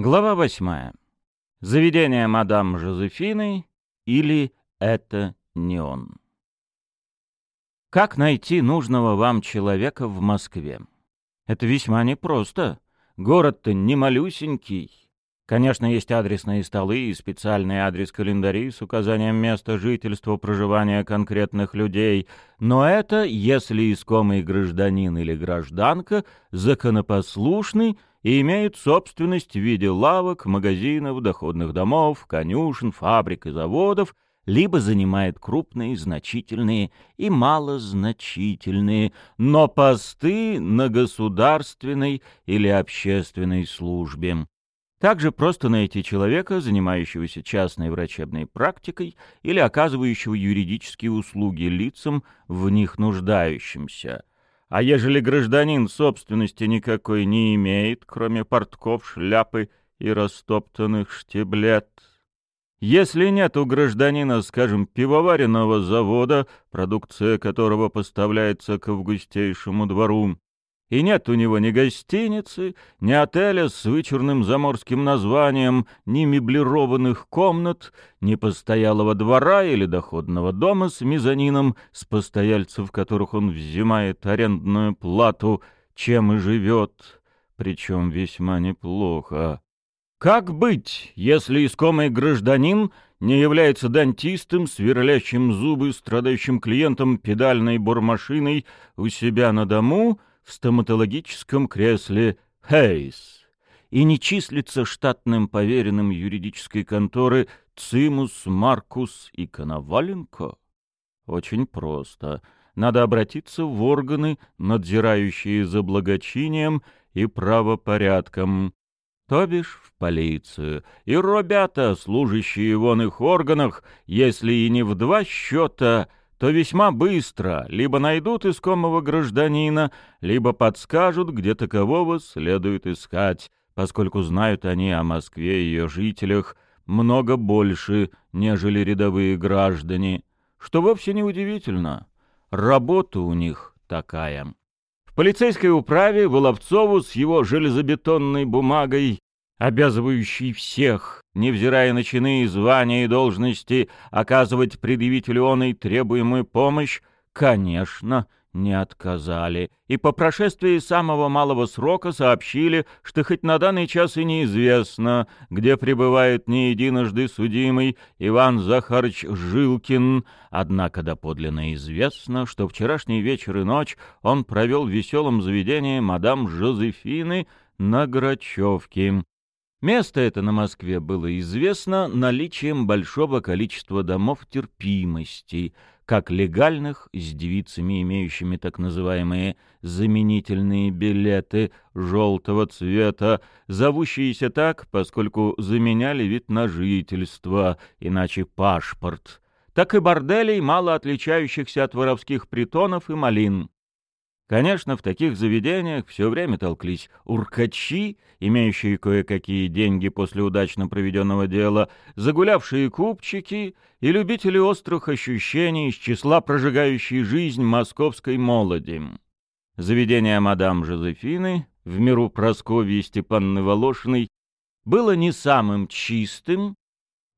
Глава восьмая. Заведение мадам Жозефины или это не он. Как найти нужного вам человека в Москве? Это весьма непросто. Город-то не малюсенький. Конечно, есть адресные столы и специальный адрес календари с указанием места жительства, проживания конкретных людей, но это, если искомый гражданин или гражданка законопослушный и имеют собственность в виде лавок, магазинов, доходных домов, конюшен, фабрик и заводов, либо занимает крупные, значительные и малозначительные, но посты на государственной или общественной службе. Также просто найти человека, занимающегося частной врачебной практикой или оказывающего юридические услуги лицам, в них нуждающимся. А ежели гражданин собственности никакой не имеет, кроме портков, шляпы и растоптанных штиблет, если нет у гражданина, скажем, пивоваренного завода, продукция которого поставляется к августейшему двору, и нет у него ни гостиницы, ни отеля с вычурным заморским названием, ни меблированных комнат, ни постоялого двора или доходного дома с мезонином, с постояльцев которых он взимает арендную плату, чем и живет, причем весьма неплохо. Как быть, если искомый гражданин не является дантистом, сверлящим зубы страдающим клиентом педальной бормашиной у себя на дому — в стоматологическом кресле Хейс и не числится штатным поверенным юридической конторы Цимус, Маркус и Коноваленко? Очень просто. Надо обратиться в органы, надзирающие за благочинием и правопорядком, то бишь в полицию. И ребята, служащие в их органах, если и не в два счета, то весьма быстро либо найдут искомого гражданина, либо подскажут, где такового следует искать, поскольку знают они о Москве и ее жителях много больше, нежели рядовые граждане, что вовсе не удивительно. Работа у них такая. В полицейской управе Воловцову с его железобетонной бумагой обязывающий всех, невзирая на чины, звания и должности, оказывать предъявителю оной требуемую помощь, конечно, не отказали, и по прошествии самого малого срока сообщили, что хоть на данный час и неизвестно, где пребывает не единожды судимый Иван Захарович Жилкин, однако доподлинно известно, что вчерашний вечер и ночь он провел в веселом заведении мадам Жозефины на Грачевке, Место это на Москве было известно наличием большого количества домов терпимости, как легальных, с девицами, имеющими так называемые заменительные билеты желтого цвета, зовущиеся так, поскольку заменяли вид на жительство, иначе пашпорт, так и борделей, мало отличающихся от воровских притонов и малин. Конечно, в таких заведениях все время толклись уркачи, имеющие кое-какие деньги после удачно проведенного дела, загулявшие купчики и любители острых ощущений из числа прожигающей жизнь московской молоди. Заведение мадам Жозефины, в миру Прасковьи Степанны Волошиной, было не самым чистым,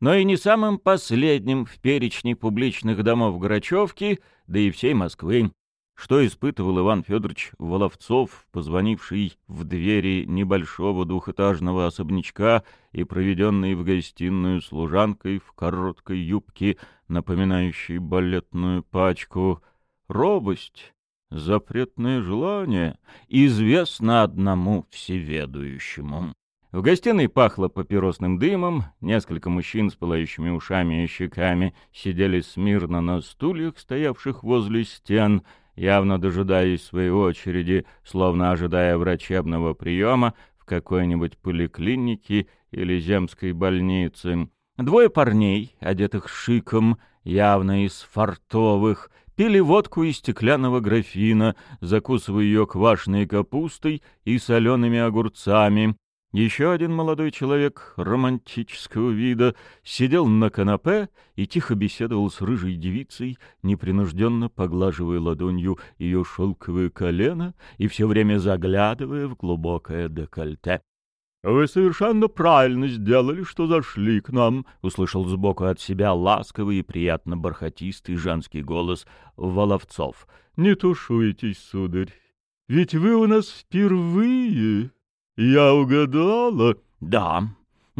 но и не самым последним в перечне публичных домов Грачевки, да и всей Москвы что испытывал Иван Федорович Воловцов, позвонивший в двери небольшого двухэтажного особнячка и проведенный в гостиную служанкой в короткой юбке, напоминающей балетную пачку. Робость, запретное желание, известно одному всеведущему. В гостиной пахло папиросным дымом, несколько мужчин с пылающими ушами и щеками сидели смирно на стульях, стоявших возле стен — явно дожидаясь своей очереди, словно ожидая врачебного приема в какой-нибудь поликлинике или земской больнице. Двое парней, одетых шиком, явно из фартовых, пили водку из стеклянного графина, закусывая ее квашеной капустой и солеными огурцами, еще один молодой человек романтического вида сидел на канапе и тихо беседовал с рыжей девицей, непринужденно поглаживая ладонью ее шелковое колено и все время заглядывая в глубокое декольте. «Вы совершенно правильно сделали, что зашли к нам», — услышал сбоку от себя ласковый и приятно бархатистый женский голос Воловцов. «Не тушуйтесь, сударь, ведь вы у нас впервые. Я угадала?» «Да»,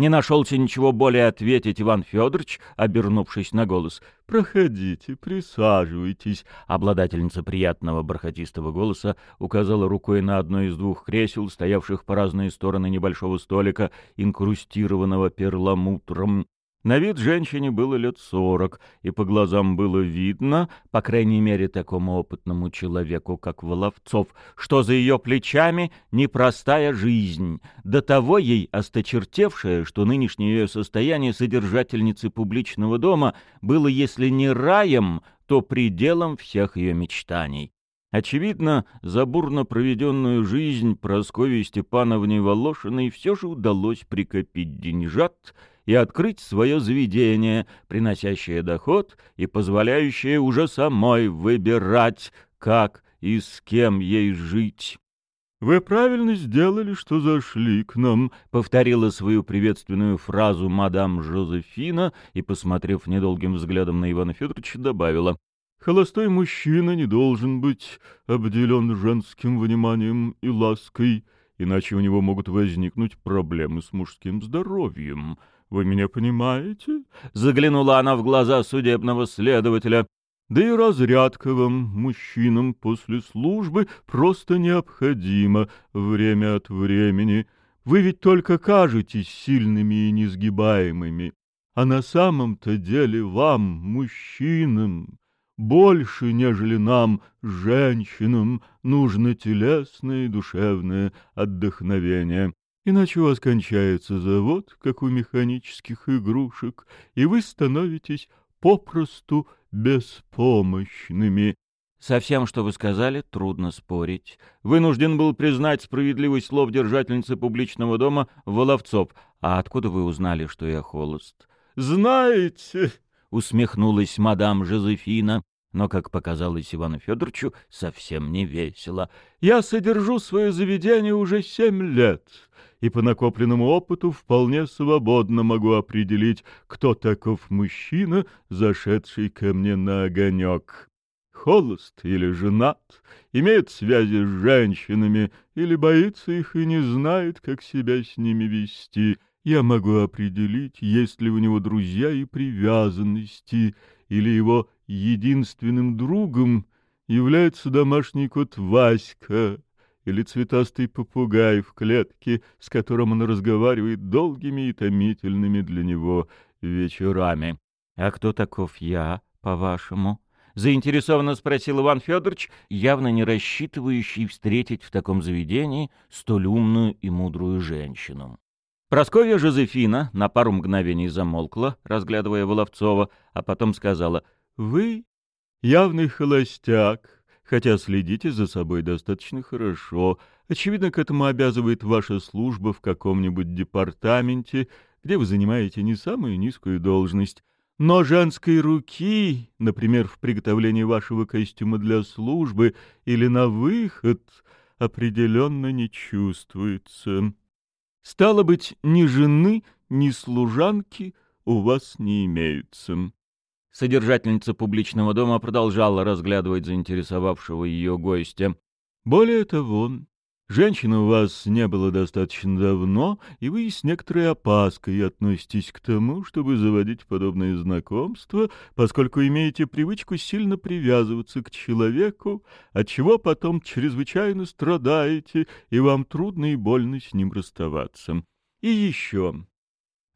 не нашелся ничего более ответить Иван Федорович, обернувшись на голос. «Проходите, присаживайтесь». Обладательница приятного бархатистого голоса указала рукой на одно из двух кресел, стоявших по разные стороны небольшого столика, инкрустированного перламутром. На вид женщине было лет сорок, и по глазам было видно, по крайней мере такому опытному человеку, как Воловцов, что за ее плечами непростая жизнь, до того ей осточертевшая, что нынешнее ее состояние содержательницы публичного дома было, если не раем, то пределом всех ее мечтаний. Очевидно, за бурно проведенную жизнь Прасковье Степановне Волошиной все же удалось прикопить деньжат — и открыть свое заведение, приносящее доход и позволяющее уже самой выбирать, как и с кем ей жить. «Вы правильно сделали, что зашли к нам», — повторила свою приветственную фразу мадам Жозефина и, посмотрев недолгим взглядом на Ивана Федоровича, добавила. «Холостой мужчина не должен быть обделен женским вниманием и лаской, иначе у него могут возникнуть проблемы с мужским здоровьем. Вы меня понимаете?» Заглянула она в глаза судебного следователя. «Да и разрядка вам, мужчинам, после службы просто необходима время от времени. Вы ведь только кажетесь сильными и несгибаемыми, а на самом-то деле вам, мужчинам, больше, нежели нам, женщинам, нужно телесное и душевное отдохновение. Иначе у вас кончается завод, как у механических игрушек, и вы становитесь попросту беспомощными. Со всем, что вы сказали, трудно спорить. Вынужден был признать справедливость слов держательницы публичного дома Воловцов. А откуда вы узнали, что я холост? Знаете, — усмехнулась мадам Жозефина, но, как показалось Ивану Федоровичу, совсем не весело. Я содержу свое заведение уже семь лет и по накопленному опыту вполне свободно могу определить, кто таков мужчина, зашедший ко мне на огонек. Холост или женат, имеет связи с женщинами или боится их и не знает, как себя с ними вести. Я могу определить, есть ли у него друзья и привязанности, или его единственным другом является домашний кот Васька, или цветастый попугай в клетке, с которым он разговаривает долгими и томительными для него вечерами. — А кто таков я, по-вашему? — заинтересованно спросил Иван Федорович, явно не рассчитывающий встретить в таком заведении столь умную и мудрую женщину. Просковья Жозефина на пару мгновений замолкла, разглядывая Воловцова, а потом сказала «Вы явный холостяк, хотя следите за собой достаточно хорошо. Очевидно, к этому обязывает ваша служба в каком-нибудь департаменте, где вы занимаете не самую низкую должность. Но женской руки, например, в приготовлении вашего костюма для службы или на выход, определенно не чувствуется. Стало быть, ни жены, ни служанки у вас не имеются. Содержательница публичного дома продолжала разглядывать заинтересовавшего ее гостя. «Более того, женщины у вас не было достаточно давно, и вы с некоторой опаской относитесь к тому, чтобы заводить подобные знакомства, поскольку имеете привычку сильно привязываться к человеку, от чего потом чрезвычайно страдаете, и вам трудно и больно с ним расставаться. И еще...»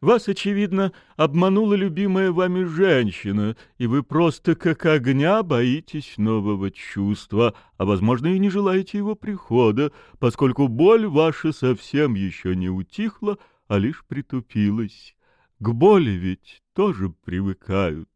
Вас, очевидно, обманула любимая вами женщина, и вы просто как огня боитесь нового чувства, а, возможно, и не желаете его прихода, поскольку боль ваша совсем еще не утихла, а лишь притупилась. К боли ведь тоже привыкают.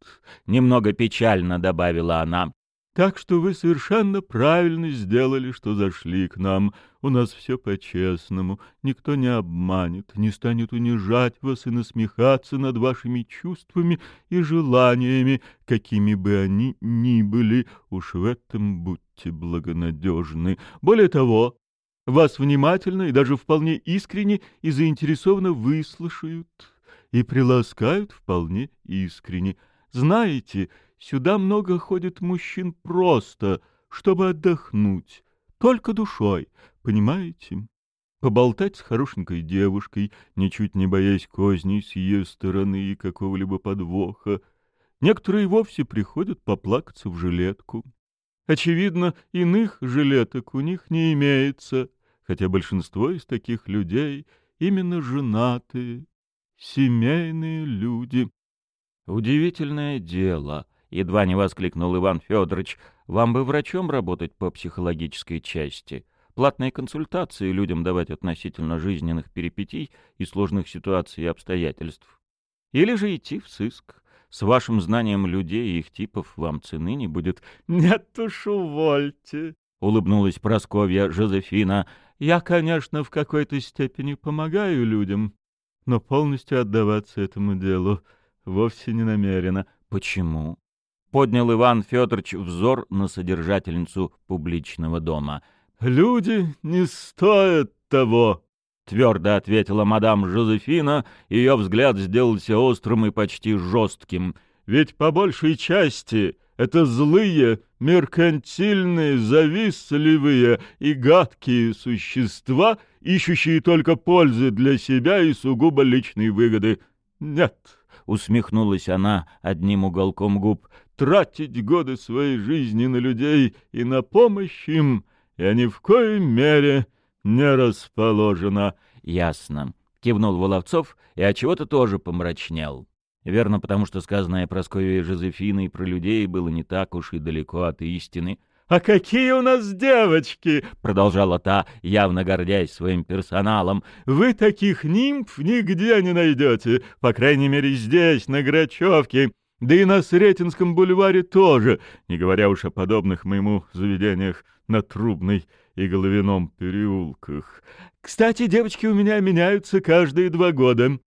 Немного печально добавила она. Так что вы совершенно правильно сделали, что зашли к нам. У нас все по-честному. Никто не обманет, не станет унижать вас и насмехаться над вашими чувствами и желаниями, какими бы они ни были. Уж в этом будьте благонадежны. Более того, вас внимательно и даже вполне искренне и заинтересованно выслушают и приласкают вполне искренне. Знаете, сюда много ходит мужчин просто, чтобы отдохнуть, только душой, понимаете? Поболтать с хорошенькой девушкой, ничуть не боясь козней с ее стороны и какого-либо подвоха. Некоторые вовсе приходят поплакаться в жилетку. Очевидно, иных жилеток у них не имеется, хотя большинство из таких людей именно женатые, семейные люди. Удивительное дело, едва не воскликнул Иван Федорович. Вам бы врачом работать по психологической части. Платные консультации людям давать относительно жизненных перипетий и сложных ситуаций и обстоятельств. Или же идти в сыск. С вашим знанием людей и их типов вам цены не будет. — Нет уж, увольте, — улыбнулась Просковья Жозефина. — Я, конечно, в какой-то степени помогаю людям, но полностью отдаваться этому делу вовсе не намерена. — Почему? — поднял Иван Федорович взор на содержательницу публичного дома. — Люди не стоят того, — твердо ответила мадам Жозефина, ее взгляд сделался острым и почти жестким. — Ведь по большей части это злые, меркантильные, завистливые и гадкие существа, ищущие только пользы для себя и сугубо личной выгоды. Нет, — усмехнулась она одним уголком губ, — тратить годы своей жизни на людей и на помощь им я ни в коей мере не расположена. — Ясно. — кивнул Воловцов и от чего то тоже помрачнел. Верно, потому что сказанное Прасковьей Жозефиной про людей было не так уж и далеко от истины. «А какие у нас девочки!» — продолжала та, явно гордясь своим персоналом. «Вы таких нимф нигде не найдете, по крайней мере здесь, на Грачевке, да и на Сретенском бульваре тоже, не говоря уж о подобных моему заведениях на Трубной и Головином переулках. Кстати, девочки у меня меняются каждые два года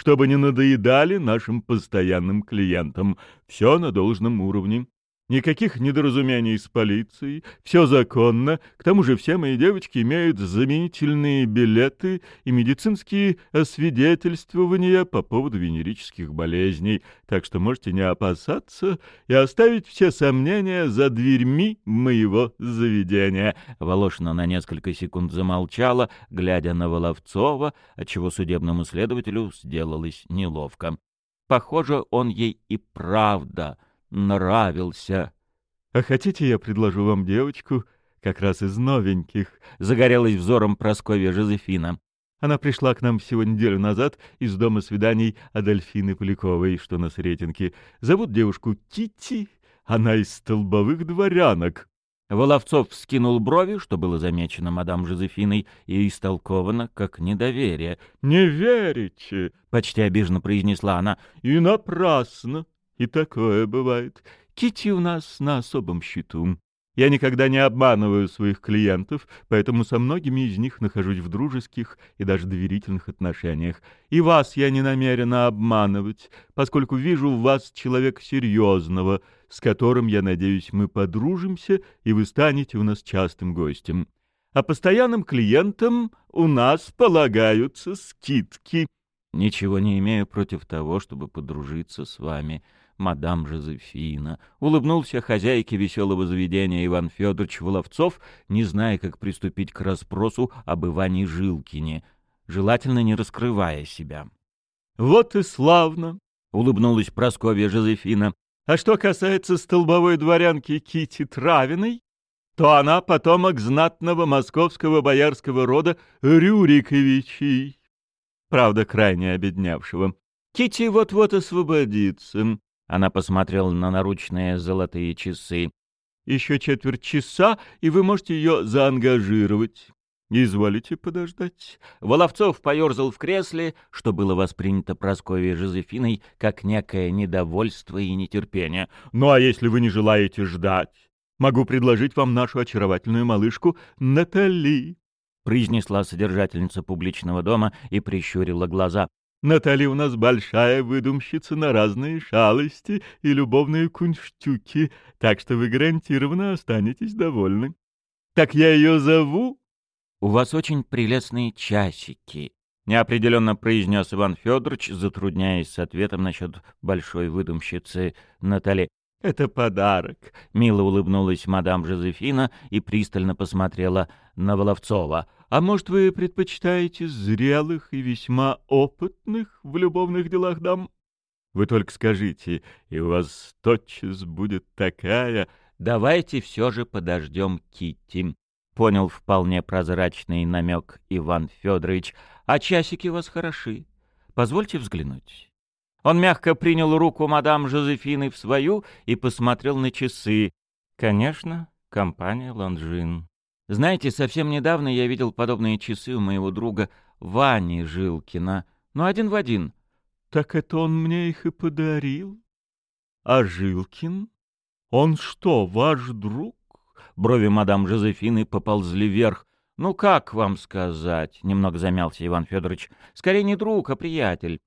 чтобы не надоедали нашим постоянным клиентам. Все на должном уровне. Никаких недоразумений с полицией, все законно. К тому же все мои девочки имеют заменительные билеты и медицинские освидетельствования по поводу венерических болезней, так что можете не опасаться и оставить все сомнения за дверьми моего заведения». Волошина на несколько секунд замолчала, глядя на Воловцова, отчего судебному следователю сделалось неловко. Похоже, он ей и правда — нравился. — А хотите, я предложу вам девочку, как раз из новеньких? — загорелась взором Прасковья Жозефина. Она пришла к нам всего неделю назад из дома свиданий Адольфины Поляковой, что на Сретенке. Зовут девушку Кити, она из столбовых дворянок. Воловцов вскинул брови, что было замечено мадам Жозефиной, и истолковано как недоверие. — Не верите? — почти обиженно произнесла она. — И напрасно. И такое бывает. Кити у нас на особом счету. Я никогда не обманываю своих клиентов, поэтому со многими из них нахожусь в дружеских и даже доверительных отношениях. И вас я не намерена обманывать, поскольку вижу в вас человека серьезного, с которым, я надеюсь, мы подружимся, и вы станете у нас частым гостем. А постоянным клиентам у нас полагаются скидки. Ничего не имею против того, чтобы подружиться с вами, мадам Жозефина. Улыбнулся хозяйке веселого заведения Иван Федорович Воловцов, не зная, как приступить к расспросу об Иване Жилкине, желательно не раскрывая себя. — Вот и славно! — улыбнулась Прасковья Жозефина. — А что касается столбовой дворянки Кити Травиной, то она потомок знатного московского боярского рода Рюриковичей, правда, крайне обеднявшего. Кити вот-вот освободится, она посмотрела на наручные золотые часы. «Еще четверть часа, и вы можете ее заангажировать. Изволите подождать». Воловцов поерзал в кресле, что было воспринято Прасковьей Жозефиной как некое недовольство и нетерпение. «Ну а если вы не желаете ждать, могу предложить вам нашу очаровательную малышку Натали», — произнесла содержательница публичного дома и прищурила глаза. Натали у нас большая выдумщица на разные шалости и любовные кунштюки, так что вы гарантированно останетесь довольны. Так я ее зову «У вас очень прелестные часики», — неопределенно произнес Иван Федорович, затрудняясь с ответом насчет большой выдумщицы Натали. «Это подарок», — мило улыбнулась мадам Жозефина и пристально посмотрела на Воловцова. «А может, вы предпочитаете зрелых и весьма опытных в любовных делах дам? Вы только скажите, и у вас тотчас будет такая...» «Давайте все же подождем Китти», — понял вполне прозрачный намек Иван Федорович. «А часики у вас хороши. Позвольте взглянуть». Он мягко принял руку мадам Жозефины в свою и посмотрел на часы. Конечно, компания Ланжин. Знаете, совсем недавно я видел подобные часы у моего друга Вани Жилкина. Ну, один в один. Так это он мне их и подарил. А Жилкин? Он что, ваш друг? Брови мадам Жозефины поползли вверх. «Ну, как вам сказать?» — немного замялся Иван Федорович. «Скорее не друг, а приятель.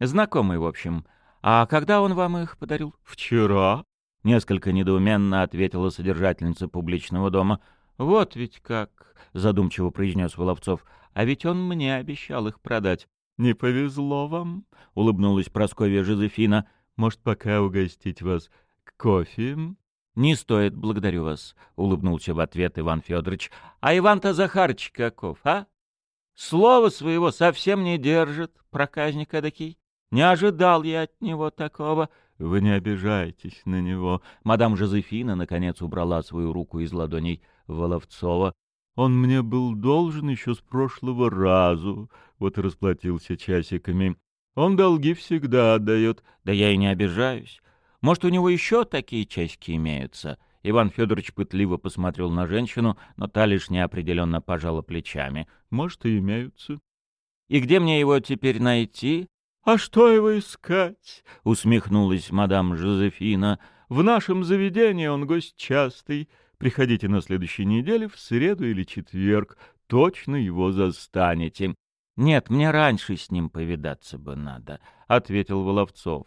Знакомый, в общем. А когда он вам их подарил? Вчера. Несколько недоуменно ответила содержательница публичного дома. Вот ведь как, задумчиво произнес Воловцов. А ведь он мне обещал их продать. Не повезло вам, улыбнулась Прасковья Жозефина. Может, пока угостить вас кофе? «Не стоит, благодарю вас», — улыбнулся в ответ Иван Федорович. «А Иван-то Захарыч каков, а? Слово своего совсем не держит, проказник эдакий. Не ожидал я от него такого. Вы не обижайтесь на него. Мадам Жозефина, наконец, убрала свою руку из ладоней Воловцова. Он мне был должен еще с прошлого разу, вот и расплатился часиками. Он долги всегда отдает. Да я и не обижаюсь. Может, у него еще такие часики имеются?» Иван Федорович пытливо посмотрел на женщину, но та лишь неопределенно пожала плечами. «Может, и имеются». «И где мне его теперь найти?» «А что его искать?» — усмехнулась мадам Жозефина. «В нашем заведении он гость частый. Приходите на следующей неделе, в среду или четверг. Точно его застанете». «Нет, мне раньше с ним повидаться бы надо», — ответил Воловцов.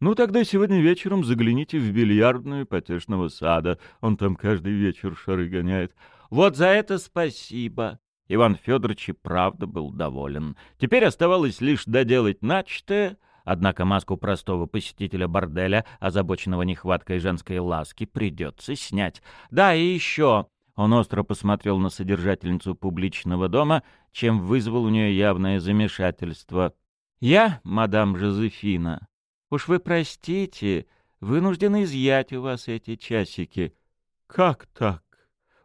«Ну, тогда сегодня вечером загляните в бильярдную потешного сада. Он там каждый вечер шары гоняет». «Вот за это спасибо», Иван Федорович и правда был доволен. Теперь оставалось лишь доделать начатое, однако маску простого посетителя борделя, озабоченного нехваткой женской ласки, придется снять. Да, и еще... Он остро посмотрел на содержательницу публичного дома, чем вызвал у нее явное замешательство. «Я, мадам Жозефина, уж вы простите, вынужден изъять у вас эти часики». «Как так?»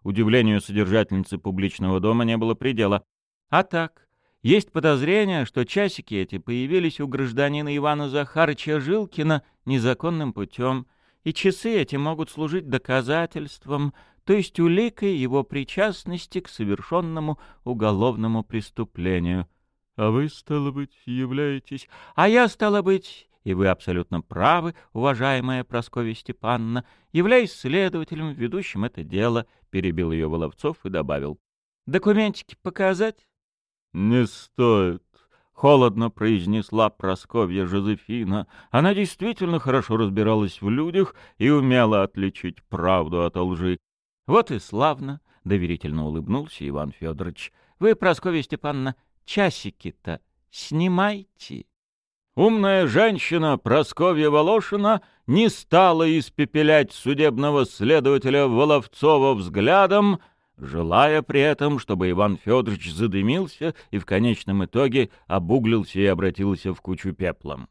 Удивлению содержательницы публичного дома не было предела. А так, есть подозрение, что часики эти появились у гражданина Ивана Захарыча Жилкина незаконным путем, и часы эти могут служить доказательством, то есть уликой его причастности к совершенному уголовному преступлению. А вы, стало быть, являетесь... А я, стало быть, и вы абсолютно правы, уважаемая Прасковья Степановна, являясь следователем, ведущим это дело, перебил ее Воловцов и добавил. Документики показать? Не стоит, холодно произнесла Прасковья Жозефина. Она действительно хорошо разбиралась в людях и умела отличить правду от лжи. Вот и славно, доверительно улыбнулся Иван Федорович. Вы, Прасковья Степановна, часики-то снимайте. Умная женщина Просковья Волошина не стала испепелять судебного следователя Воловцова взглядом, желая при этом, чтобы Иван Федорович задымился и в конечном итоге обуглился и обратился в кучу пеплом.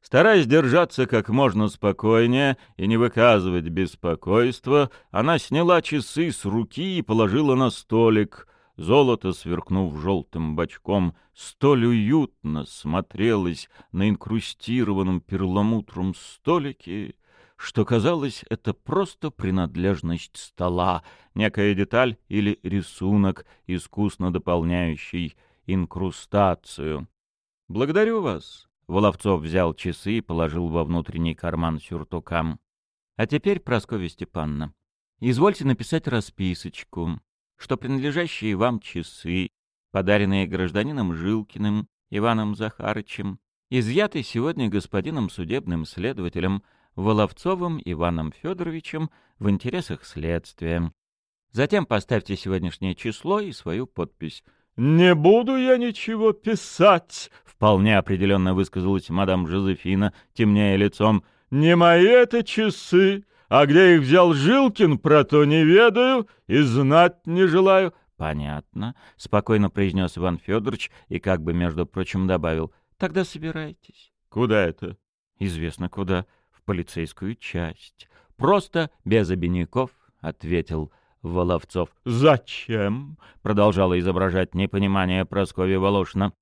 Стараясь держаться как можно спокойнее и не выказывать беспокойства, она сняла часы с руки и положила на столик, Золото, сверкнув желтым бочком, столь уютно смотрелось на инкрустированном перламутром столике, что казалось, это просто принадлежность стола, некая деталь или рисунок, искусно дополняющий инкрустацию. «Благодарю вас!» — Воловцов взял часы и положил во внутренний карман сюртукам. «А теперь, Прасковья Степановна, извольте написать расписочку что принадлежащие вам часы, подаренные гражданином Жилкиным, Иваном Захарычем, изъяты сегодня господином судебным следователем Воловцовым Иваном Федоровичем в интересах следствия. Затем поставьте сегодняшнее число и свою подпись. «Не буду я ничего писать», — вполне определенно высказалась мадам Жозефина, темнее лицом. «Не мои это часы, а где их взял Жилкин, про то не ведаю и знать не желаю». «Понятно», — спокойно произнес Иван Федорович и как бы, между прочим, добавил. «Тогда собирайтесь». «Куда это?» «Известно куда. Полицейскую часть. Просто без обиняков», — ответил Воловцов. «Зачем?» — продолжала изображать непонимание Прасковья Волошина.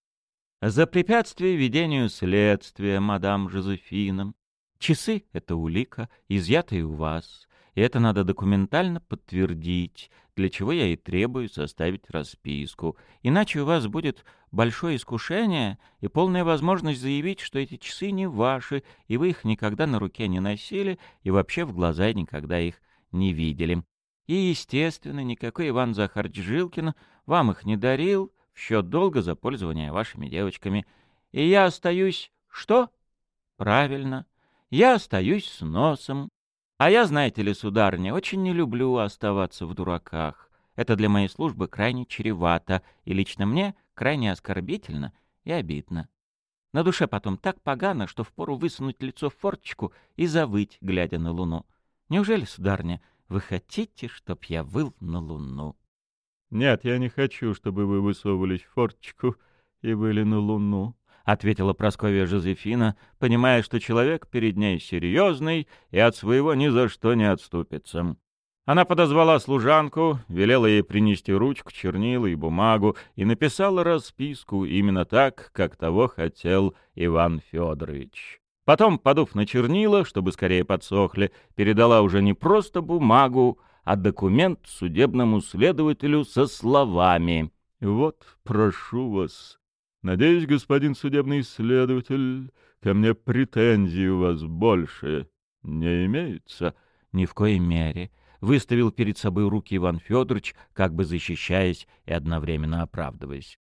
«За препятствие ведению следствия, мадам Жозефина. Часы — это улика, изъятые у вас, и это надо документально подтвердить, для чего я и требую составить расписку. Иначе у вас будет большое искушение и полная возможность заявить, что эти часы не ваши, и вы их никогда на руке не носили, и вообще в глаза никогда их не видели. И, естественно, никакой Иван Захарович Жилкин вам их не дарил в счет долга за пользование вашими девочками. И я остаюсь... Что? Правильно. Я остаюсь с носом. А я, знаете ли, сударыня, очень не люблю оставаться в дураках. Это для моей службы крайне чревато, и лично мне крайне оскорбительно и обидно. На душе потом так погано, что впору высунуть лицо в форточку и завыть, глядя на луну. Неужели, сударыня, вы хотите, чтоб я выл на луну? — Нет, я не хочу, чтобы вы высовывались в форточку и выли на луну, — ответила Прасковья Жозефина, понимая, что человек перед ней серьезный и от своего ни за что не отступится. Она подозвала служанку, велела ей принести ручку, чернила и бумагу и написала расписку именно так, как того хотел Иван Федорович. Потом, подув на чернила, чтобы скорее подсохли, передала уже не просто бумагу, а документ судебному следователю со словами. «Вот, прошу вас. Надеюсь, господин судебный следователь, ко мне претензий у вас больше не имеется?» «Ни в коей мере», — выставил перед собой руки Иван Федорович, как бы защищаясь и одновременно оправдываясь.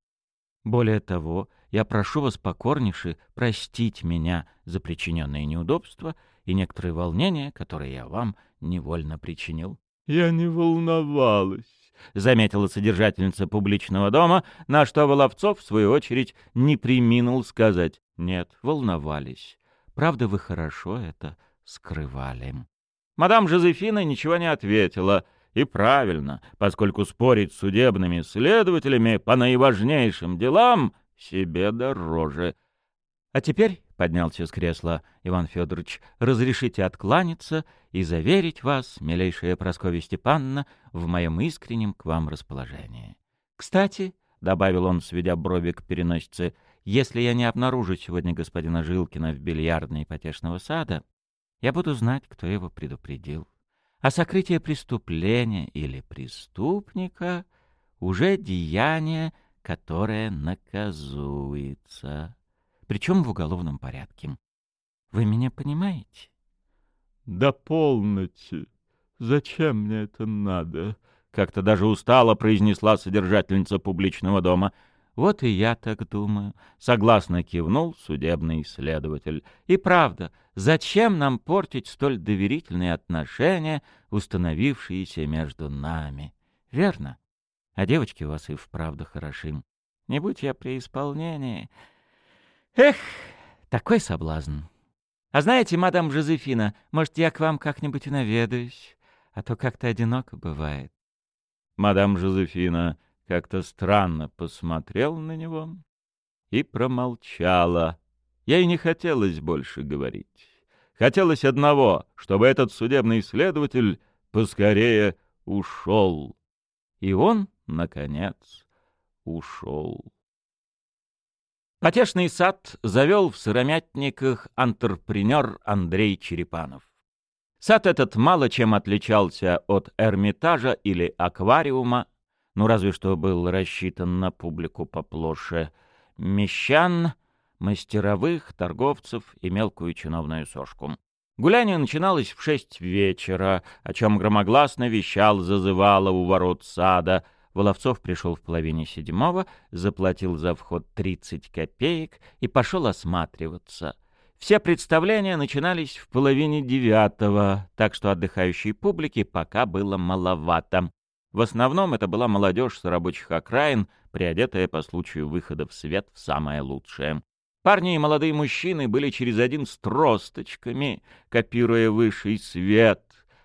Более того, я прошу вас покорнейше простить меня за причиненные неудобства и некоторые волнения, которые я вам невольно причинил. — Я не волновалась, — заметила содержательница публичного дома, на что Воловцов, в свою очередь, не приминул сказать. — Нет, волновались. Правда, вы хорошо это скрывали. Мадам Жозефина ничего не ответила — и правильно, поскольку спорить с судебными следователями по наиважнейшим делам себе дороже. А теперь, — поднялся с кресла Иван Федорович, — разрешите откланяться и заверить вас, милейшая Прасковья Степановна, в моем искреннем к вам расположении. Кстати, — добавил он, сведя брови к переносице, — если я не обнаружу сегодня господина Жилкина в бильярдной потешного сада, я буду знать, кто его предупредил а сокрытие преступления или преступника уже деяние, которое наказуется, причем в уголовном порядке. Вы меня понимаете? — Да полноте. Зачем мне это надо? — как-то даже устало произнесла содержательница публичного дома — вот и я так думаю, согласно кивнул судебный следователь. И правда, зачем нам портить столь доверительные отношения, установившиеся между нами? Верно? А девочки у вас и вправду хороши. Не будь я при исполнении. Эх, такой соблазн. А знаете, мадам Жозефина, может, я к вам как-нибудь наведаюсь, а то как-то одиноко бывает. Мадам Жозефина как-то странно посмотрел на него и промолчала. Ей не хотелось больше говорить. Хотелось одного, чтобы этот судебный следователь поскорее ушел. И он, наконец, ушел. Потешный сад завел в сыромятниках антрепренер Андрей Черепанов. Сад этот мало чем отличался от Эрмитажа или аквариума, ну разве что был рассчитан на публику поплоше, мещан, мастеровых, торговцев и мелкую чиновную сошку. Гуляние начиналось в шесть вечера, о чем громогласно вещал, зазывало у ворот сада. Воловцов пришел в половине седьмого, заплатил за вход тридцать копеек и пошел осматриваться. Все представления начинались в половине девятого, так что отдыхающей публики пока было маловато. В основном это была молодежь с рабочих окраин, приодетая по случаю выхода в свет в самое лучшее. Парни и молодые мужчины были через один с тросточками, копируя высший свет,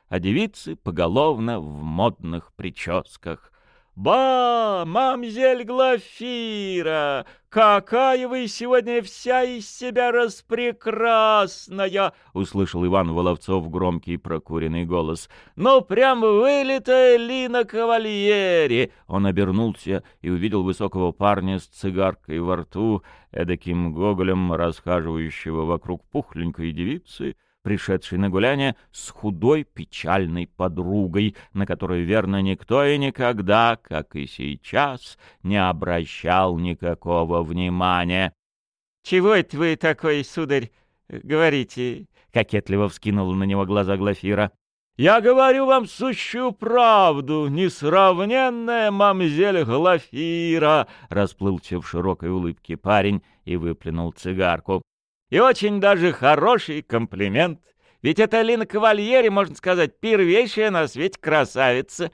а девицы поголовно в модных прическах, «Ба, мамзель Глафира, какая вы сегодня вся из себя распрекрасная!» — услышал Иван Воловцов громкий прокуренный голос. «Ну, прям вылитая Лина Кавальери!» Он обернулся и увидел высокого парня с цигаркой во рту, эдаким гоголем, расхаживающего вокруг пухленькой девицы, пришедший на гуляние с худой печальной подругой, на которую, верно, никто и никогда, как и сейчас, не обращал никакого внимания. — Чего это вы такой, сударь, говорите? — кокетливо вскинул на него глаза Глафира. — Я говорю вам сущую правду, несравненная мамзель Глафира! — расплылся в широкой улыбке парень и выплюнул цигарку. И очень даже хороший комплимент. Ведь это Лина Кавальери, можно сказать, первейшая на свете красавица.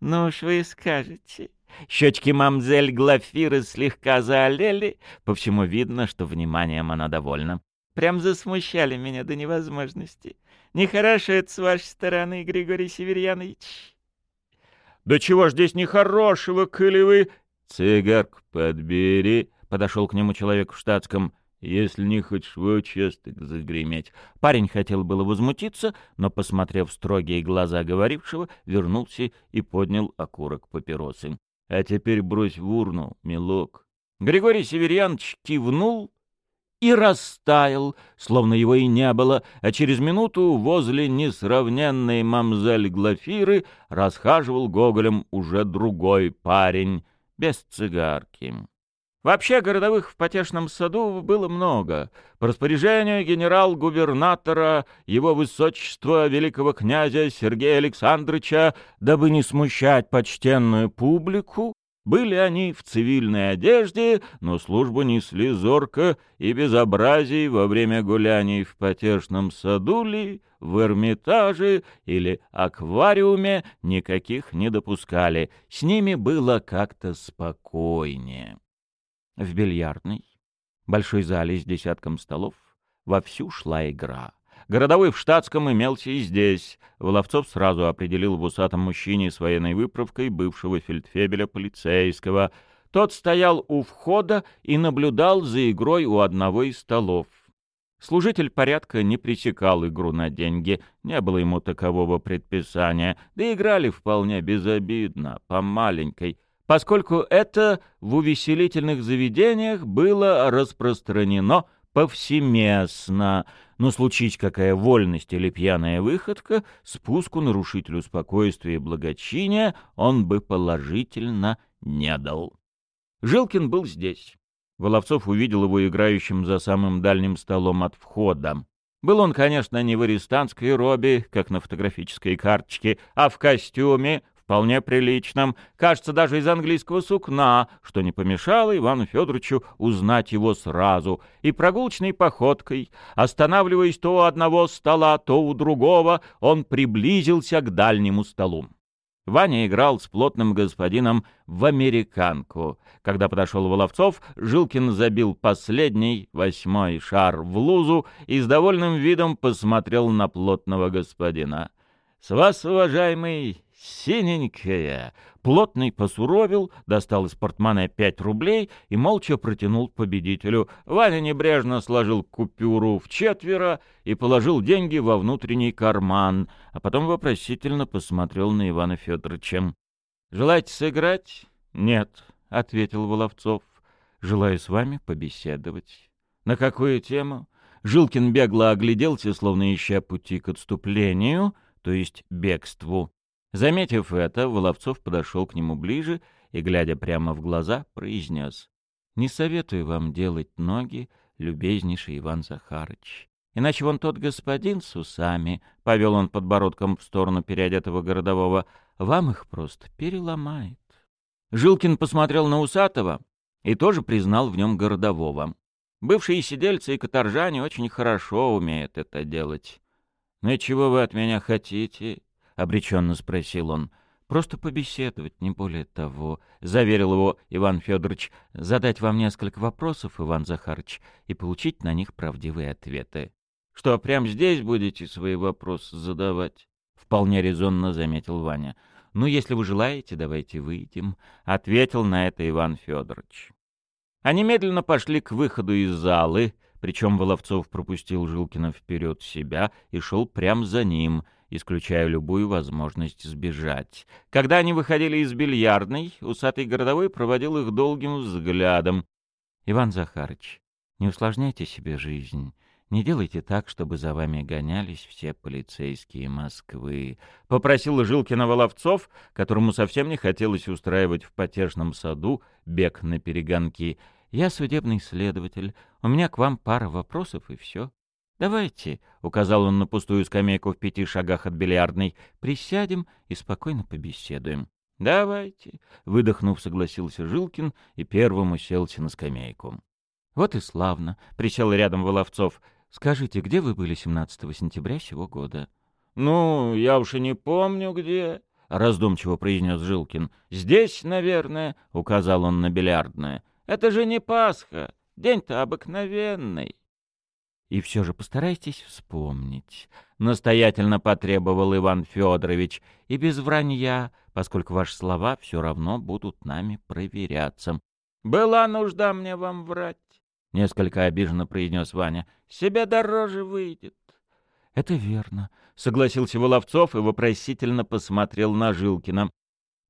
Ну уж вы скажете. Щечки мамзель Глафиры слегка заолели. По всему видно, что вниманием она довольна. Прям засмущали меня до невозможности. Нехорошо это с вашей стороны, Григорий Северьянович. Да чего ж здесь нехорошего, коли вы... Цигарку подбери, подошел к нему человек в штатском. Если не хочешь в участок загреметь. Парень хотел было возмутиться, но, посмотрев строгие глаза говорившего, вернулся и поднял окурок папиросы. — А теперь брось в урну, милок. Григорий Северьянович кивнул и растаял, словно его и не было, а через минуту возле несравненной мамзель Глафиры расхаживал гоголем уже другой парень, без цигарки. Вообще городовых в потешном саду было много. По распоряжению генерал-губернатора его высочества великого князя Сергея Александровича, дабы не смущать почтенную публику, были они в цивильной одежде, но службу несли зорко и безобразий во время гуляний в потешном саду ли, в Эрмитаже или аквариуме никаких не допускали. С ними было как-то спокойнее. В бильярдной, большой зале с десятком столов, вовсю шла игра. Городовой в штатском имелся и здесь. Воловцов сразу определил в усатом мужчине с военной выправкой бывшего фельдфебеля полицейского. Тот стоял у входа и наблюдал за игрой у одного из столов. Служитель порядка не пресекал игру на деньги, не было ему такового предписания, да играли вполне безобидно, по маленькой, поскольку это в увеселительных заведениях было распространено повсеместно, но случись какая вольность или пьяная выходка, спуску нарушителю спокойствия и благочиния он бы положительно не дал. Жилкин был здесь. Воловцов увидел его играющим за самым дальним столом от входа. Был он, конечно, не в арестантской робе, как на фотографической карточке, а в костюме, вполне приличном, кажется, даже из английского сукна, что не помешало Ивану Федоровичу узнать его сразу, и прогулочной походкой, останавливаясь то у одного стола, то у другого, он приблизился к дальнему столу. Ваня играл с плотным господином в американку. Когда подошел Воловцов, Жилкин забил последний, восьмой шар в лузу и с довольным видом посмотрел на плотного господина. — С вас, уважаемый, синенькая. Плотный посуровил, достал из портмана пять рублей и молча протянул победителю. Ваня небрежно сложил купюру в четверо и положил деньги во внутренний карман, а потом вопросительно посмотрел на Ивана Федоровича. — Желаете сыграть? — Нет, — ответил Воловцов. — Желаю с вами побеседовать. — На какую тему? Жилкин бегло огляделся, словно ища пути к отступлению, то есть бегству. Заметив это, Воловцов подошел к нему ближе и, глядя прямо в глаза, произнес. «Не советую вам делать ноги, любезнейший Иван Захарыч. Иначе вон тот господин с усами, — повел он подбородком в сторону переодетого городового, — вам их просто переломает». Жилкин посмотрел на Усатого и тоже признал в нем городового. Бывшие сидельцы и каторжане очень хорошо умеют это делать. «Ну и чего вы от меня хотите?» — обреченно спросил он. Просто побеседовать, не более того, — заверил его Иван Федорович, — задать вам несколько вопросов, Иван Захарович, и получить на них правдивые ответы. — Что, прямо здесь будете свои вопросы задавать? — вполне резонно заметил Ваня. — Ну, если вы желаете, давайте выйдем, — ответил на это Иван Федорович. Они медленно пошли к выходу из залы, причем Воловцов пропустил Жилкина вперед себя и шел прямо за ним — исключая любую возможность сбежать. Когда они выходили из бильярдной, усатый городовой проводил их долгим взглядом. — Иван Захарыч, не усложняйте себе жизнь. Не делайте так, чтобы за вами гонялись все полицейские Москвы. Попросил Жилкина Воловцов, которому совсем не хотелось устраивать в потешном саду бег на перегонки. Я судебный следователь. У меня к вам пара вопросов, и все. «Давайте», — указал он на пустую скамейку в пяти шагах от бильярдной, — «присядем и спокойно побеседуем». «Давайте», — выдохнув, согласился Жилкин и первым уселся на скамейку. «Вот и славно», — присел рядом Воловцов. «Скажите, где вы были 17 сентября сего года?» «Ну, я уж и не помню, где», — раздумчиво произнес Жилкин. «Здесь, наверное», — указал он на бильярдное. «Это же не Пасха, день-то обыкновенный». И все же постарайтесь вспомнить. Настоятельно потребовал Иван Федорович. И без вранья, поскольку ваши слова все равно будут нами проверяться. «Была нужда мне вам врать», — несколько обиженно произнес Ваня. «Себе дороже выйдет». «Это верно», — согласился Воловцов и вопросительно посмотрел на Жилкина.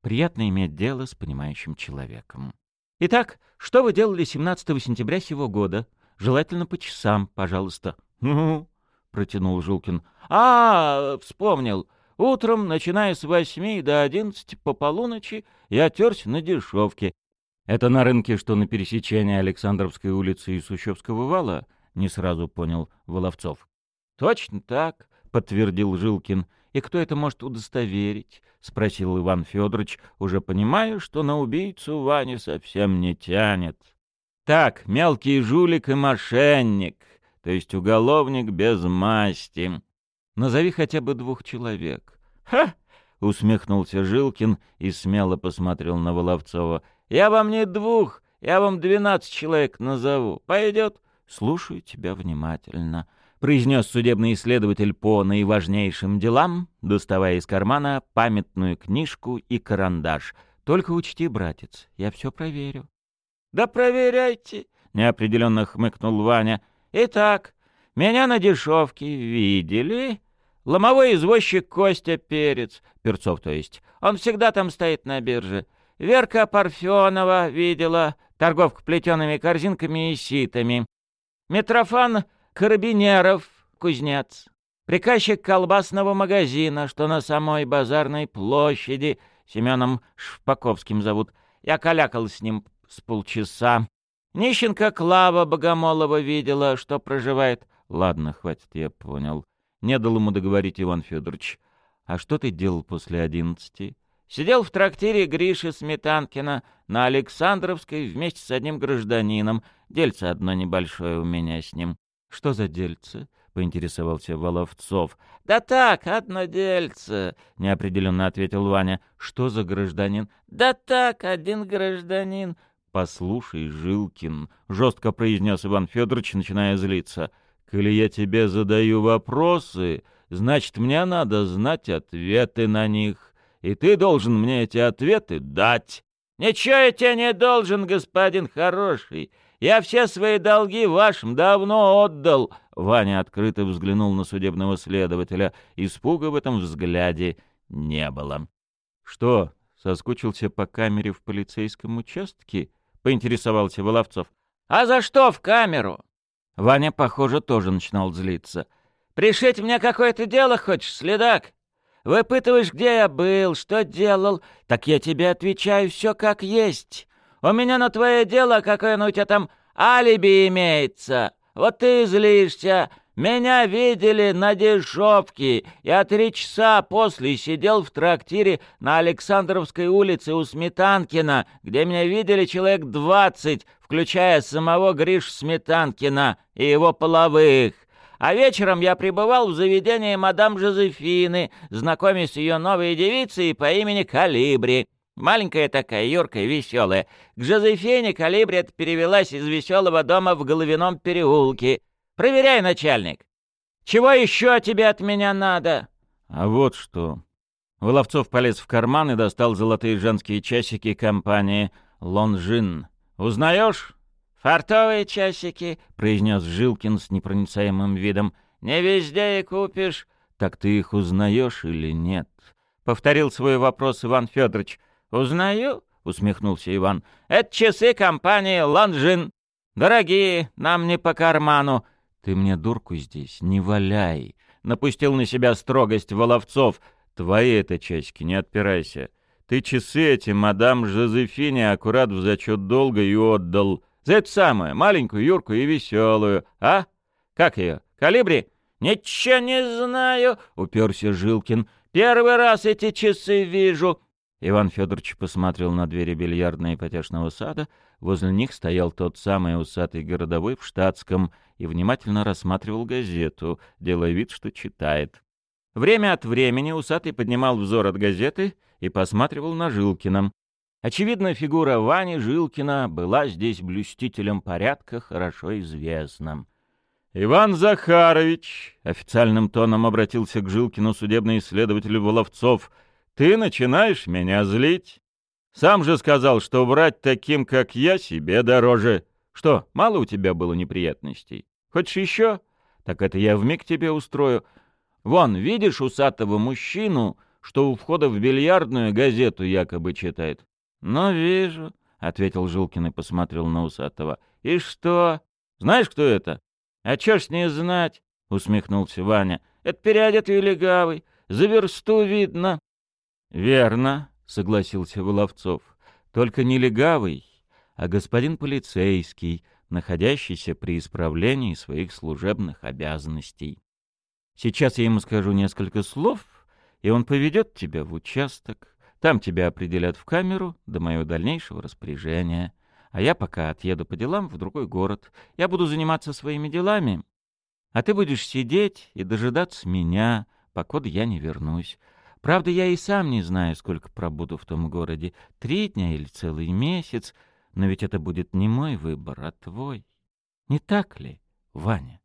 «Приятно иметь дело с понимающим человеком». «Итак, что вы делали 17 сентября сего года?» Желательно по часам, пожалуйста. — Ну, — протянул Жилкин. — А, вспомнил. Утром, начиная с восьми до одиннадцати по полуночи, я терся на дешевке. — Это на рынке, что на пересечении Александровской улицы и Сущевского вала? — не сразу понял Воловцов. — Точно так, — подтвердил Жилкин. — И кто это может удостоверить? — спросил Иван Федорович, уже понимая, что на убийцу Ване совсем не тянет. — так, мелкий жулик и мошенник, то есть уголовник без масти. Назови хотя бы двух человек. Ха! усмехнулся Жилкин и смело посмотрел на Воловцова. Я вам не двух, я вам двенадцать человек назову. Пойдет? Слушаю тебя внимательно, произнес судебный следователь по наиважнейшим делам, доставая из кармана памятную книжку и карандаш. Только учти, братец, я все проверю. «Да проверяйте», — неопределенно хмыкнул Ваня. «Итак, меня на дешевке видели?» Ломовой извозчик Костя Перец, Перцов то есть, он всегда там стоит на бирже. Верка Парфенова видела, торговка плетеными корзинками и ситами. Митрофан Карабинеров, кузнец. Приказчик колбасного магазина, что на самой базарной площади, Семеном Шпаковским зовут. Я калякал с ним с полчаса. Нищенка Клава Богомолова видела, что проживает. Ладно, хватит, я понял. Не дал ему договорить Иван Федорович. А что ты делал после одиннадцати? Сидел в трактире Гриши Сметанкина на Александровской вместе с одним гражданином. Дельце одно небольшое у меня с ним. Что за дельце? — поинтересовался Воловцов. — Да так, одно дельце, — неопределенно ответил Ваня. — Что за гражданин? — Да так, один гражданин. «Послушай, Жилкин», — жестко произнес Иван Федорович, начиная злиться, — «коли я тебе задаю вопросы, значит, мне надо знать ответы на них, и ты должен мне эти ответы дать». «Ничего я тебе не должен, господин хороший. Я все свои долги вашим давно отдал». Ваня открыто взглянул на судебного следователя. Испуга в этом взгляде не было. «Что, соскучился по камере в полицейском участке?» — поинтересовался Воловцов. «А за что в камеру?» Ваня, похоже, тоже начинал злиться. «Пришить мне какое-то дело хочешь, следак? Выпытываешь, где я был, что делал, так я тебе отвечаю все как есть. У меня на твое дело какое-нибудь у тебя там алиби имеется. Вот ты и злишься, меня видели на дешевке. Я три часа после сидел в трактире на Александровской улице у Сметанкина, где меня видели человек двадцать, включая самого Гриш Сметанкина и его половых. А вечером я пребывал в заведении мадам Жозефины, знакомясь с ее новой девицей по имени Калибри. Маленькая такая, юркая, веселая. К Жозефине Калибри перевелась из веселого дома в Головином переулке. Проверяй, начальник. Чего еще тебе от меня надо? А вот что. Воловцов полез в карман и достал золотые женские часики компании «Лонжин». «Узнаешь?» «Фартовые часики», — произнес Жилкин с непроницаемым видом. «Не везде и купишь». «Так ты их узнаешь или нет?» — повторил свой вопрос Иван Федорович. «Узнаю», — усмехнулся Иван. «Это часы компании «Лонжин». Дорогие, нам не по карману». «Ты мне дурку здесь не валяй», — напустил на себя строгость Воловцов. «Твои это часики, не отпирайся. Ты часы эти мадам Жозефине аккурат в зачет долга и отдал». За это самое, маленькую Юрку и веселую, а? Как ее, калибри? Ничего не знаю, уперся Жилкин. Первый раз эти часы вижу. Иван Федорович посмотрел на двери бильярдной и потешного сада. Возле них стоял тот самый усатый городовой в штатском и внимательно рассматривал газету, делая вид, что читает. Время от времени усатый поднимал взор от газеты и посматривал на Жилкина. Очевидно, фигура Вани Жилкина была здесь блюстителем порядка, хорошо известным. «Иван Захарович!» — официальным тоном обратился к Жилкину судебный исследователь Воловцов. «Ты начинаешь меня злить. Сам же сказал, что врать таким, как я, себе дороже. Что, мало у тебя было неприятностей? Хочешь еще? Так это я вмиг тебе устрою. Вон, видишь усатого мужчину, что у входа в бильярдную газету якобы читает? «Ну, вижу», — ответил Жилкин и посмотрел на Усатого. «И что? Знаешь, кто это?» «А чё ж не знать?» — усмехнулся Ваня. «Это переодетый легавый. За версту видно». «Верно», — согласился Воловцов. «Только не легавый, а господин полицейский, находящийся при исправлении своих служебных обязанностей. Сейчас я ему скажу несколько слов, и он поведет тебя в участок. Там тебя определят в камеру до моего дальнейшего распоряжения. А я пока отъеду по делам в другой город. Я буду заниматься своими делами. А ты будешь сидеть и дожидаться меня, покуда я не вернусь. Правда, я и сам не знаю, сколько пробуду в том городе. Три дня или целый месяц. Но ведь это будет не мой выбор, а твой. Не так ли, Ваня?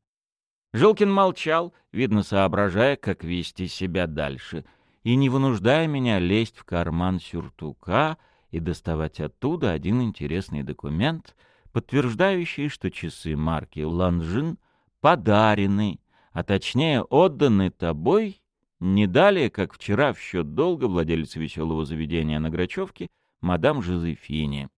Жилкин молчал, видно, соображая, как вести себя дальше — и не вынуждая меня лезть в карман сюртука и доставать оттуда один интересный документ, подтверждающий, что часы марки «Ланжин» подарены, а точнее отданы тобой не далее, как вчера в счет долга владелец веселого заведения на Грачевке, мадам Жозефине.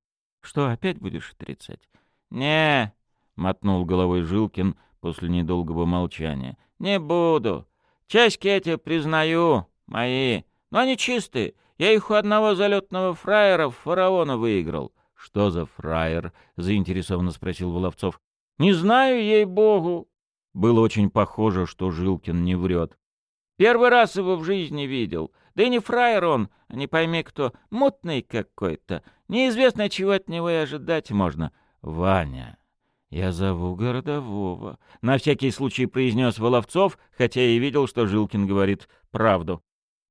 Что, опять будешь отрицать? не мотнул головой Жилкин после недолгого молчания. «Не буду. Часики эти признаю. «Мои. Но они чистые. Я их у одного залетного фраера фараона выиграл». «Что за фраер?» — заинтересованно спросил Воловцов. «Не знаю, ей-богу». Было очень похоже, что Жилкин не врет. «Первый раз его в жизни видел. Да и не фраер он, а не пойми кто. Мутный какой-то. Неизвестно, чего от него и ожидать можно. Ваня». «Я зову городового», — на всякий случай произнес Воловцов, хотя и видел, что Жилкин говорит правду.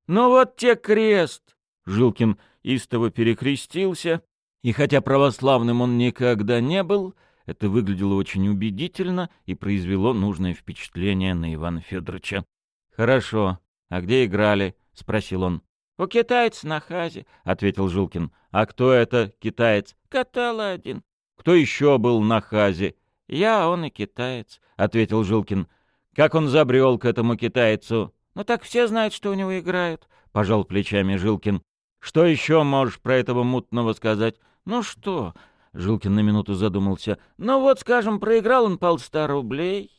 «Ну вот те крест!» Жилкин истово перекрестился, и хотя православным он никогда не был, это выглядело очень убедительно и произвело нужное впечатление на Ивана Федоровича. «Хорошо. А где играли?» — спросил он. «У китайца на хазе», — ответил Жилкин. «А кто это китаец?» «Катала один». «Кто еще был на хазе?» «Я, он и китаец», — ответил Жилкин. «Как он забрел к этому китайцу?» «Ну так все знают, что у него играют», — пожал плечами Жилкин. «Что еще можешь про этого мутного сказать?» «Ну что?» — Жилкин на минуту задумался. «Ну вот, скажем, проиграл он полста рублей.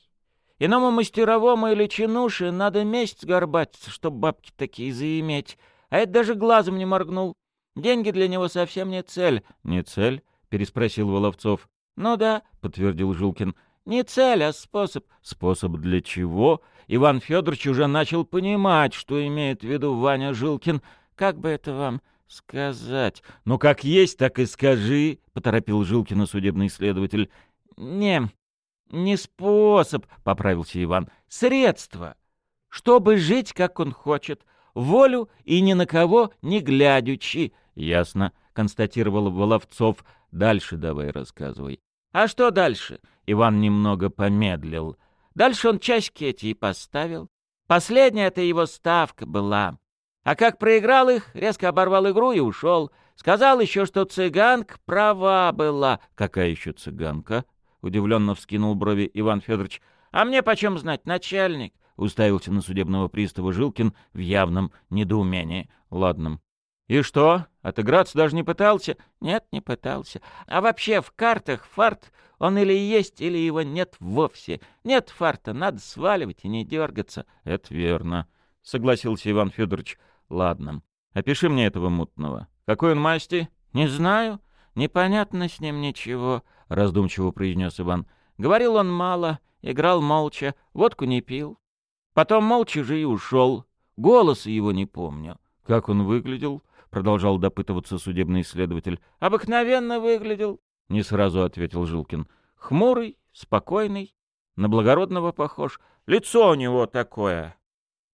Иному мастеровому или чинуше надо месяц горбатиться, чтобы бабки такие заиметь. А это даже глазом не моргнул. Деньги для него совсем не цель». «Не цель?» — переспросил Воловцов. «Ну да», — подтвердил Жилкин. «Не цель, а способ». «Способ для чего?» Иван Федорович уже начал понимать, что имеет в виду Ваня Жилкин. «Как бы это вам сказать?» «Ну, как есть, так и скажи», — поторопил Жилкина судебный следователь. «Не, Не способ, — поправился Иван, — средство. Чтобы жить, как он хочет, волю и ни на кого не глядячи. — Ясно, — констатировал Воловцов. — Дальше давай рассказывай. — А что дальше? — Иван немного помедлил. Дальше он часики эти и поставил. Последняя это его ставка была. А как проиграл их, резко оборвал игру и ушел. Сказал еще, что цыганка права была. — Какая еще цыганка? — удивленно вскинул брови Иван Федорович. — А мне почем знать, начальник? — уставился на судебного пристава Жилкин в явном недоумении. — Ладно. — И что, отыграться даже не пытался? — Нет, не пытался. А вообще в картах фарт он или есть, или его нет вовсе. Нет фарта, надо сваливать и не дергаться. — Это верно, — согласился Иван Федорович. — Ладно. Опиши мне этого мутного. Какой он масти? — Не знаю. Непонятно с ним ничего, — раздумчиво произнес Иван. Говорил он мало, играл молча, водку не пил. Потом молча же и ушел. Голоса его не помню. — Как он выглядел? — продолжал допытываться судебный следователь. — Обыкновенно выглядел, — не сразу ответил Жилкин. — Хмурый, спокойный, на благородного похож. Лицо у него такое,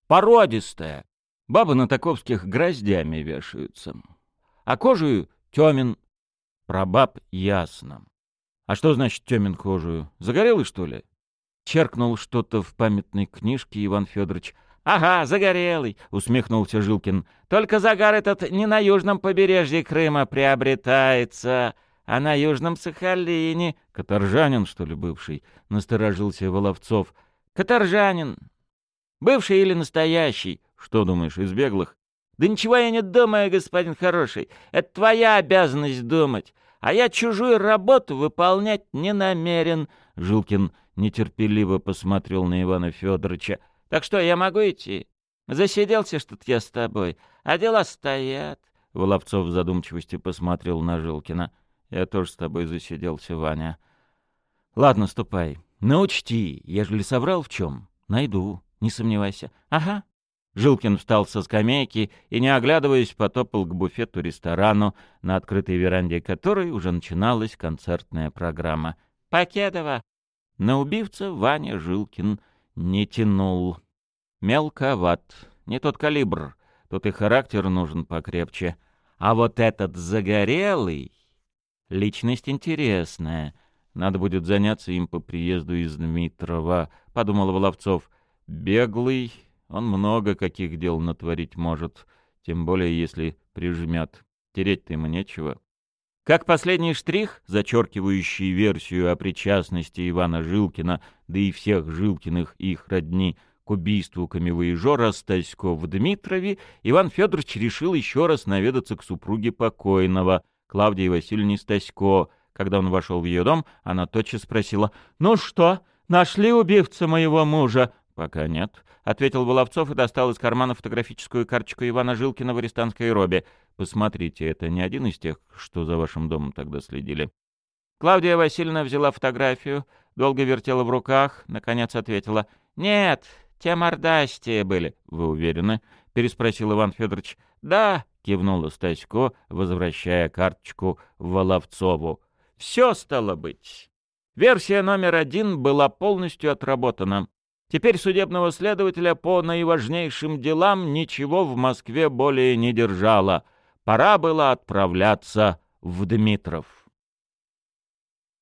породистое. Бабы на таковских гроздями вешаются. А кожую темен. Про баб ясно. А что значит темен кожую? Загорелый, что ли? Черкнул что-то в памятной книжке Иван Федорович. «Ага, загорелый!» — усмехнулся Жилкин. «Только загар этот не на южном побережье Крыма приобретается, а на Южном Сахалине. Каторжанин, что ли, бывший? Насторожился Воловцов. Каторжанин. Бывший или настоящий? Что думаешь, из беглых? Да ничего я не думаю, господин хороший. Это твоя обязанность думать. А я чужую работу выполнять не намерен. Жилкин нетерпеливо посмотрел на Ивана Федоровича. Так что, я могу идти? Засиделся что-то я с тобой, а дела стоят. Воловцов в задумчивости посмотрел на Жилкина. Я тоже с тобой засиделся, Ваня. Ладно, ступай. Но учти, ежели соврал в чем, найду, не сомневайся. Ага. Жилкин встал со скамейки и, не оглядываясь, потопал к буфету-ресторану, на открытой веранде которой уже начиналась концертная программа. «Покедова!» На убивца Ваня Жилкин не тянул. Мелковат, не тот калибр, тут и характер нужен покрепче. А вот этот загорелый... Личность интересная. Надо будет заняться им по приезду из Дмитрова, — подумал Воловцов. Беглый, он много каких дел натворить может, тем более если прижмет. Тереть-то ему нечего. Как последний штрих, зачеркивающий версию о причастности Ивана Жилкина, да и всех Жилкиных и их родни, к убийству камевоежора Стасько в Дмитрове, Иван Федорович решил еще раз наведаться к супруге покойного — Клавдии Васильевне Стасько. Когда он вошел в ее дом, она тотчас спросила, «Ну что, нашли убивца моего мужа?» «Пока нет», — ответил Воловцов и достал из кармана фотографическую карточку Ивана Жилкина в арестантской робе. «Посмотрите, это не один из тех, что за вашим домом тогда следили». Клавдия Васильевна взяла фотографию, долго вертела в руках, наконец ответила, «Нет, те мордастие были». «Вы уверены?» — переспросил Иван Федорович. «Да, — кивнула Стасько, возвращая карточку Воловцову. «Все стало быть. Версия номер один была полностью отработана. Теперь судебного следователя по наиважнейшим делам ничего в Москве более не держало. Пора было отправляться в Дмитров».